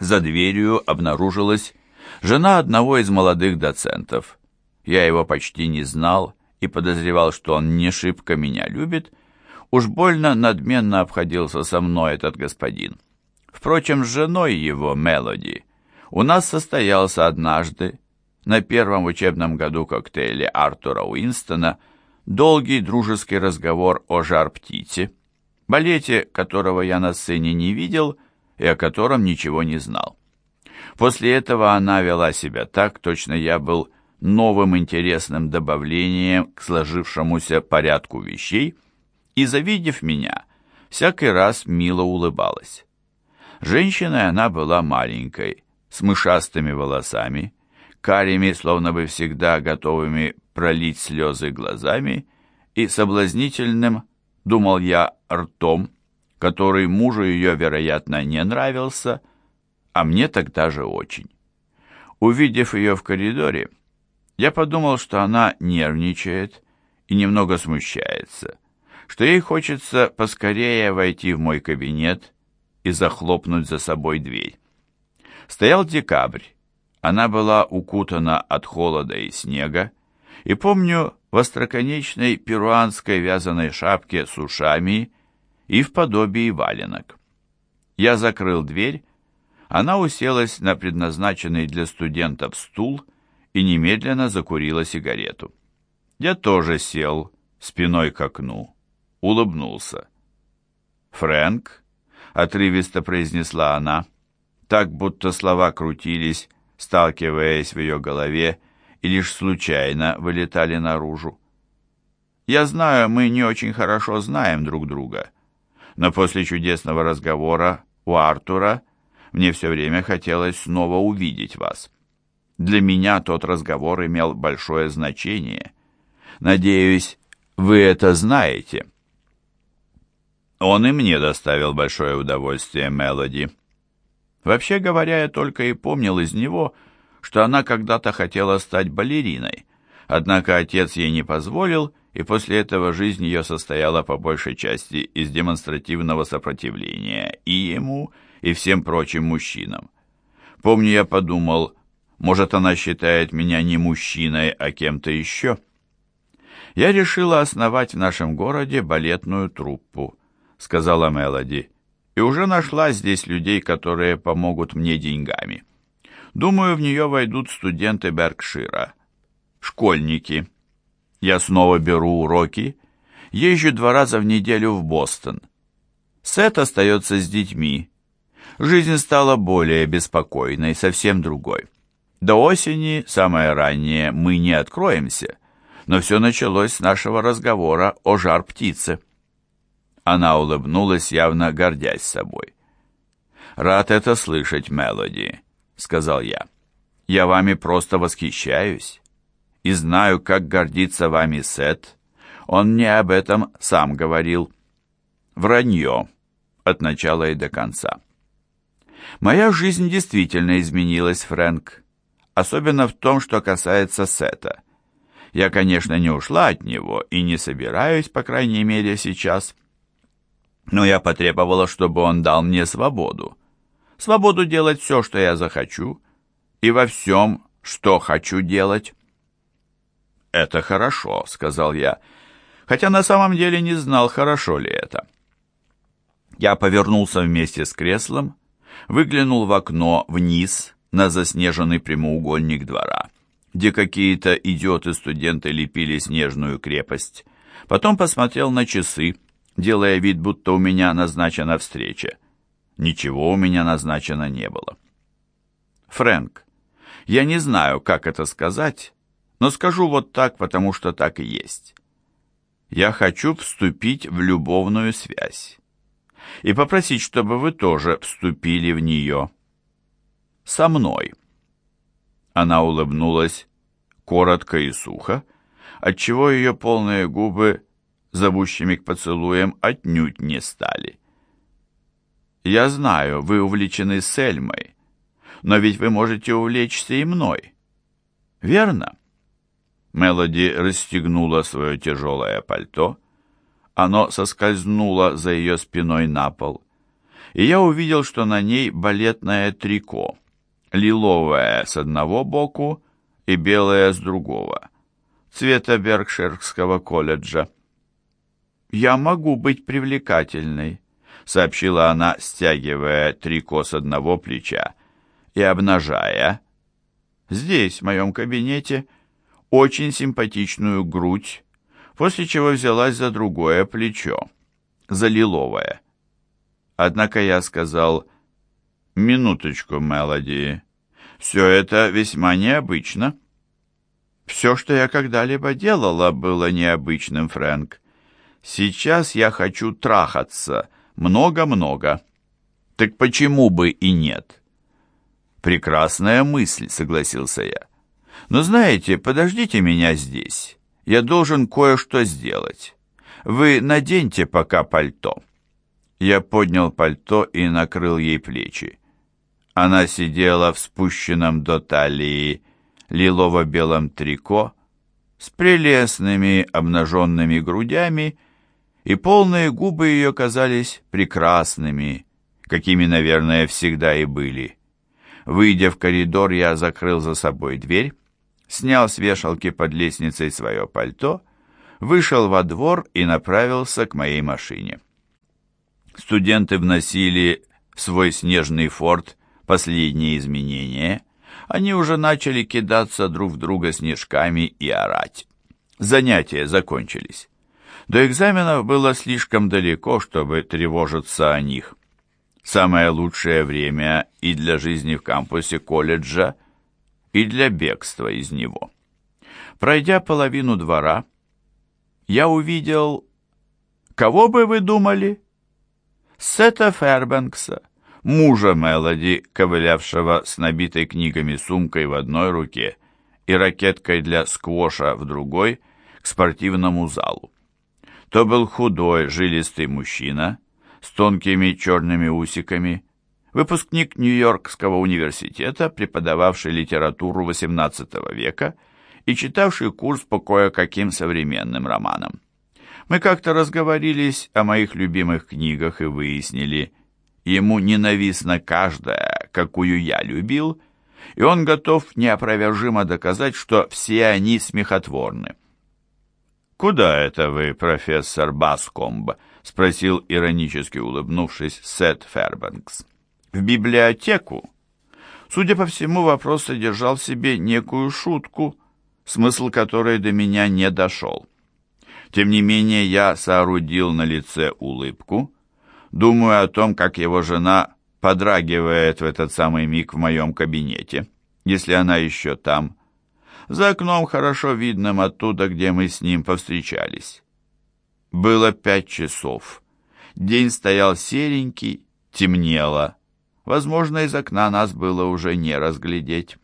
За дверью обнаружилась жена одного из молодых доцентов. Я его почти не знал и подозревал, что он не шибко меня любит. Уж больно надменно обходился со мной этот господин. Впрочем, с женой его, Мелоди, у нас состоялся однажды, на первом учебном году коктейля Артура Уинстона, долгий дружеский разговор о жар-птице, балете, которого я на сцене не видел и о котором ничего не знал. После этого она вела себя так, точно я был новым интересным добавлением к сложившемуся порядку вещей, и, завидев меня, всякий раз мило улыбалась. Женщиной она была маленькой, с мышастыми волосами, карими, словно бы всегда готовыми пролить слезы глазами, и соблазнительным, думал я, ртом, который мужу ее, вероятно, не нравился, а мне тогда же очень. Увидев ее в коридоре, я подумал, что она нервничает и немного смущается, что ей хочется поскорее войти в мой кабинет и захлопнуть за собой дверь. Стоял декабрь, она была укутана от холода и снега, и помню в остроконечной перуанской вязаной шапке с ушами и в подобии валенок. Я закрыл дверь, она уселась на предназначенный для студентов стул и немедленно закурила сигарету. Я тоже сел, спиной к окну, улыбнулся. «Фрэнк», — отрывисто произнесла она, так будто слова крутились, сталкиваясь в ее голове, и лишь случайно вылетали наружу. «Я знаю, мы не очень хорошо знаем друг друга, но после чудесного разговора у Артура мне все время хотелось снова увидеть вас. Для меня тот разговор имел большое значение. Надеюсь, вы это знаете». Он и мне доставил большое удовольствие, Мелоди. Вообще говоря, я только и помнил из него, что она когда-то хотела стать балериной, однако отец ей не позволил, и после этого жизнь ее состояла по большей части из демонстративного сопротивления и ему, и всем прочим мужчинам. Помню, я подумал, может, она считает меня не мужчиной, а кем-то еще. Я решила основать в нашем городе балетную труппу, сказала Мелоди и уже нашла здесь людей, которые помогут мне деньгами. Думаю, в нее войдут студенты Беркшира, школьники. Я снова беру уроки, езжу два раза в неделю в Бостон. Сет остается с детьми. Жизнь стала более беспокойной, совсем другой. До осени, самое раннее, мы не откроемся, но все началось с нашего разговора о жар-птице. Она улыбнулась, явно гордясь собой. «Рад это слышать, Мелоди», — сказал я. «Я вами просто восхищаюсь и знаю, как гордится вами Сет. Он мне об этом сам говорил. Вранье от начала и до конца». Моя жизнь действительно изменилась, Фрэнк, особенно в том, что касается Сета. Я, конечно, не ушла от него и не собираюсь, по крайней мере, сейчас но я потребовала, чтобы он дал мне свободу. Свободу делать все, что я захочу, и во всем, что хочу делать. «Это хорошо», — сказал я, хотя на самом деле не знал, хорошо ли это. Я повернулся вместе с креслом, выглянул в окно вниз на заснеженный прямоугольник двора, где какие-то идиоты-студенты лепили снежную крепость, потом посмотрел на часы, делая вид, будто у меня назначена встреча. Ничего у меня назначено не было. Фрэнк, я не знаю, как это сказать, но скажу вот так, потому что так и есть. Я хочу вступить в любовную связь и попросить, чтобы вы тоже вступили в нее. Со мной. Она улыбнулась коротко и сухо, отчего ее полные губы зовущими к поцелуям, отнюдь не стали. «Я знаю, вы увлечены Сельмой, но ведь вы можете увлечься и мной, верно?» Мелоди расстегнула свое тяжелое пальто, оно соскользнуло за ее спиной на пол. и я увидел, что на ней балетное трико, лиловое с одного боку и белое с другого, цвета Беркширского колледжа. «Я могу быть привлекательной», — сообщила она, стягивая трико с одного плеча и обнажая, здесь, в моем кабинете, очень симпатичную грудь, после чего взялась за другое плечо, за лиловое. Однако я сказал, «Минуточку, Мелоди, все это весьма необычно». «Все, что я когда-либо делала, было необычным, Фрэнк. Сейчас я хочу трахаться, много-много. Так почему бы и нет?» «Прекрасная мысль», — согласился я. «Но знаете, подождите меня здесь. Я должен кое-что сделать. Вы наденьте пока пальто». Я поднял пальто и накрыл ей плечи. Она сидела в спущенном до талии лилово-белом трико с прелестными обнаженными грудями, и полные губы ее казались прекрасными, какими, наверное, всегда и были. Выйдя в коридор, я закрыл за собой дверь, снял с вешалки под лестницей свое пальто, вышел во двор и направился к моей машине. Студенты вносили в свой снежный форт последние изменения. Они уже начали кидаться друг в друга снежками и орать. Занятия закончились. До экзаменов было слишком далеко, чтобы тревожиться о них. Самое лучшее время и для жизни в кампусе колледжа, и для бегства из него. Пройдя половину двора, я увидел... Кого бы вы думали? Сета Фербенкса, мужа Мелоди, ковылявшего с набитой книгами сумкой в одной руке и ракеткой для сквоша в другой, к спортивному залу. То был худой, жилистый мужчина с тонкими черными усиками, выпускник Нью-Йоркского университета, преподававший литературу XVIII века и читавший курс по кое-каким современным романам. Мы как-то разговорились о моих любимых книгах и выяснили, ему ненавистна каждая, какую я любил, и он готов неопровержимо доказать, что все они смехотворны. «Куда это вы, профессор Баскомб?» — спросил, иронически улыбнувшись, Сет Фербенкс. «В библиотеку?» Судя по всему, вопрос содержал в себе некую шутку, смысл которой до меня не дошел. Тем не менее, я соорудил на лице улыбку, думаю о том, как его жена подрагивает в этот самый миг в моем кабинете, если она еще там. За окном хорошо видным оттуда, где мы с ним повстречались. Было пять часов. День стоял серенький, темнело. Возможно, из окна нас было уже не разглядеть.